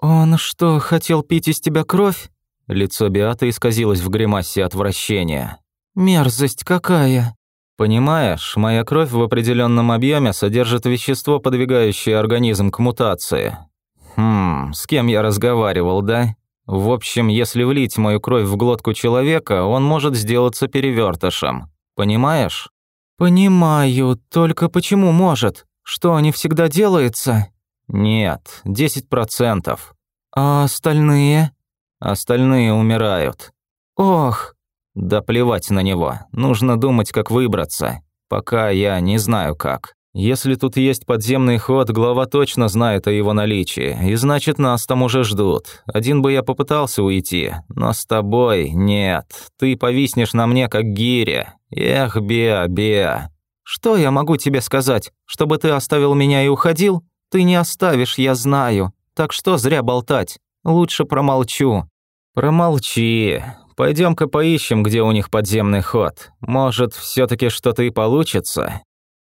«Он что, хотел пить из тебя кровь?» Лицо Беаты исказилось в гримасе отвращения. «Мерзость какая!» «Понимаешь, моя кровь в определенном объеме содержит вещество, подвигающее организм к мутации. Хм, с кем я разговаривал, да? В общем, если влить мою кровь в глотку человека, он может сделаться перевертышем. Понимаешь?» «Понимаю, только почему может? Что, не всегда делается?» «Нет, десять процентов». «А остальные?» Остальные умирают. Ох, да плевать на него. Нужно думать, как выбраться. Пока я не знаю как. Если тут есть подземный ход, глава точно знает о его наличии, и значит, нас там уже ждут. Один бы я попытался уйти, но с тобой нет. Ты повиснешь на мне, как гиря. Эх, Беа, Беа. Что я могу тебе сказать? Чтобы ты оставил меня и уходил? Ты не оставишь, я знаю. Так что зря болтать. Лучше промолчу». «Промолчи. Пойдем-ка поищем, где у них подземный ход. Может, все таки что-то и получится».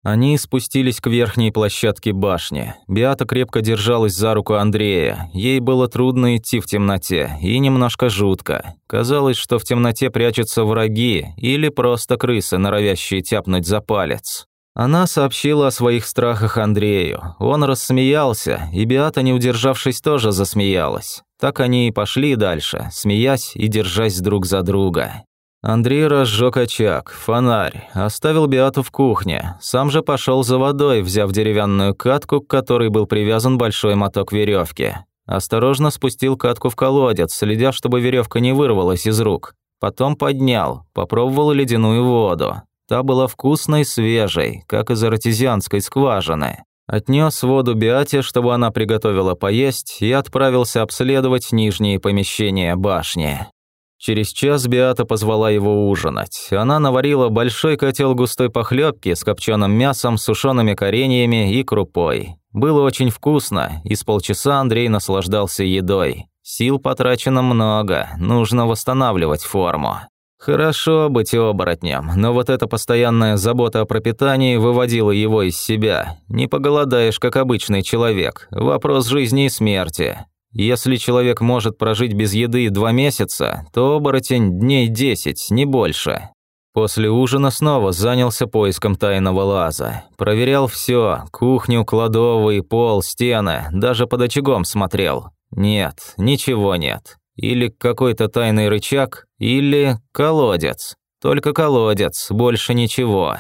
Они спустились к верхней площадке башни. Биата крепко держалась за руку Андрея. Ей было трудно идти в темноте и немножко жутко. Казалось, что в темноте прячутся враги или просто крысы, норовящие тяпнуть за палец. Она сообщила о своих страхах Андрею. Он рассмеялся, и Биата, не удержавшись, тоже засмеялась. Так они и пошли дальше, смеясь и держась друг за друга. Андрей разжег очаг, фонарь, оставил Биату в кухне, сам же пошел за водой, взяв деревянную катку, к которой был привязан большой моток веревки. Осторожно спустил катку в колодец, следя, чтобы веревка не вырвалась из рук. Потом поднял, попробовал ледяную воду. Та была вкусной, свежей, как из артезианской скважины. Отнес воду Биате, чтобы она приготовила поесть, и отправился обследовать нижние помещения башни. Через час Биата позвала его ужинать. Она наварила большой котел густой похлебки с копченым мясом, сушеными кореньями и крупой. Было очень вкусно, и с полчаса Андрей наслаждался едой. Сил потрачено много, нужно восстанавливать форму. Хорошо быть оборотнем, но вот эта постоянная забота о пропитании выводила его из себя. Не поголодаешь, как обычный человек. Вопрос жизни и смерти. Если человек может прожить без еды два месяца, то оборотень дней десять, не больше. После ужина снова занялся поиском тайного лаза. Проверял все: кухню, кладовый, пол, стены, даже под очагом смотрел. Нет, ничего нет. Или какой-то тайный рычаг, или колодец. Только колодец, больше ничего.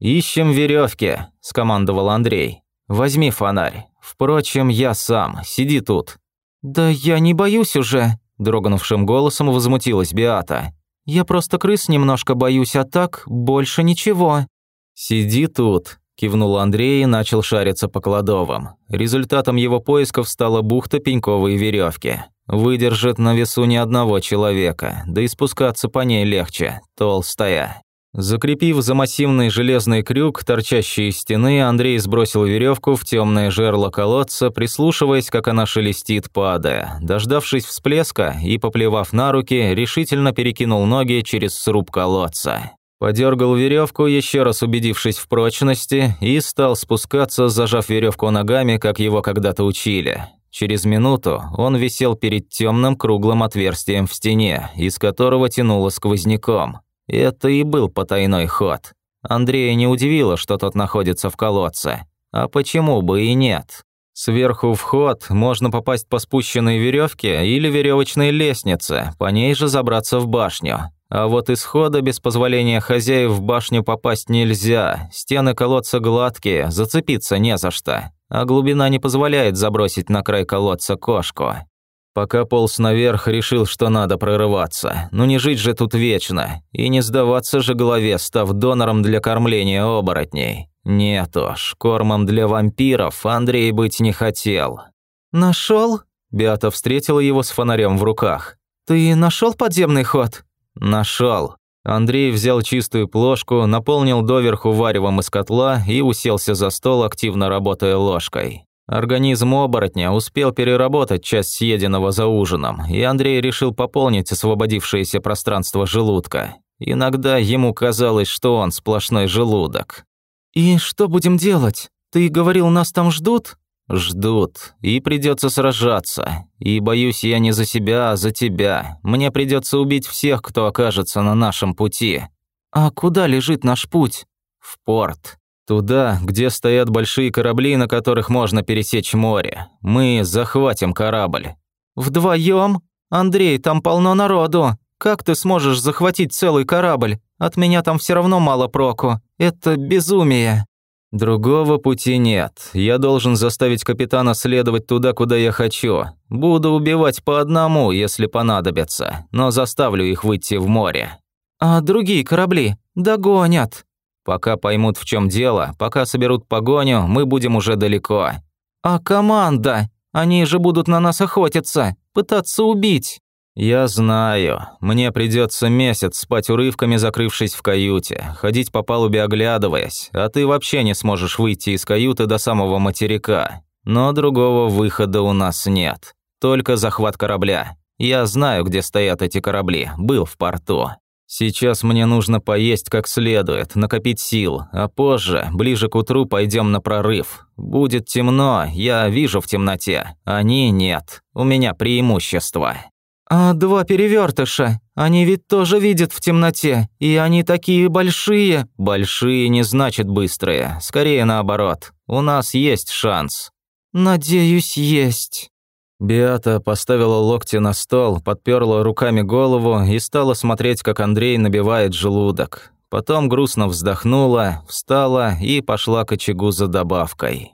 «Ищем веревки», – скомандовал Андрей. «Возьми фонарь. Впрочем, я сам. Сиди тут». «Да я не боюсь уже», – дрогнувшим голосом возмутилась Биата. «Я просто крыс немножко боюсь, а так больше ничего». «Сиди тут», – кивнул Андрей и начал шариться по кладовым. Результатом его поисков стала бухта пеньковой веревки. Выдержит на весу ни одного человека, да и спускаться по ней легче, толстая. Закрепив за массивный железный крюк, торчащий из стены, Андрей сбросил веревку в темное жерло колодца, прислушиваясь, как она шелестит, падая. Дождавшись всплеска и поплевав на руки, решительно перекинул ноги через сруб колодца. Подергал веревку, еще раз убедившись в прочности, и стал спускаться, зажав веревку ногами, как его когда-то учили. Через минуту он висел перед темным круглым отверстием в стене, из которого тянуло сквозняком. Это и был потайной ход. Андрея не удивило, что тот находится в колодце. А почему бы и нет? Сверху вход можно попасть по спущенной веревке или веревочной лестнице, по ней же забраться в башню. А вот из хода без позволения хозяев в башню попасть нельзя, стены колодца гладкие, зацепиться не за что а глубина не позволяет забросить на край колодца кошку. Пока полз наверх, решил, что надо прорываться. Ну не жить же тут вечно. И не сдаваться же голове, став донором для кормления оборотней. Нет уж, кормом для вампиров Андрей быть не хотел. Нашел? Беата встретила его с фонарем в руках. «Ты нашел подземный ход?» Нашел. Андрей взял чистую плошку, наполнил доверху варевом из котла и уселся за стол, активно работая ложкой. Организм оборотня успел переработать часть съеденного за ужином, и Андрей решил пополнить освободившееся пространство желудка. Иногда ему казалось, что он сплошной желудок. «И что будем делать? Ты говорил, нас там ждут?» Ждут, и придется сражаться. И боюсь я не за себя, а за тебя. Мне придется убить всех, кто окажется на нашем пути. А куда лежит наш путь? В порт. Туда, где стоят большие корабли, на которых можно пересечь море. Мы захватим корабль. Вдвоем? Андрей, там полно народу. Как ты сможешь захватить целый корабль? От меня там все равно мало проку. Это безумие. Другого пути нет. Я должен заставить капитана следовать туда, куда я хочу. Буду убивать по одному, если понадобится, но заставлю их выйти в море. А другие корабли догонят. Пока поймут, в чем дело, пока соберут погоню, мы будем уже далеко. А команда? Они же будут на нас охотиться, пытаться убить. «Я знаю. Мне придется месяц спать урывками, закрывшись в каюте, ходить по палубе оглядываясь, а ты вообще не сможешь выйти из каюты до самого материка. Но другого выхода у нас нет. Только захват корабля. Я знаю, где стоят эти корабли, был в порту. Сейчас мне нужно поесть как следует, накопить сил, а позже, ближе к утру, пойдем на прорыв. Будет темно, я вижу в темноте. Они нет. У меня преимущество». «А два перевертыша, они ведь тоже видят в темноте, и они такие большие». «Большие не значит быстрые, скорее наоборот. У нас есть шанс». «Надеюсь, есть». Биата поставила локти на стол, подперла руками голову и стала смотреть, как Андрей набивает желудок. Потом грустно вздохнула, встала и пошла к очагу за добавкой.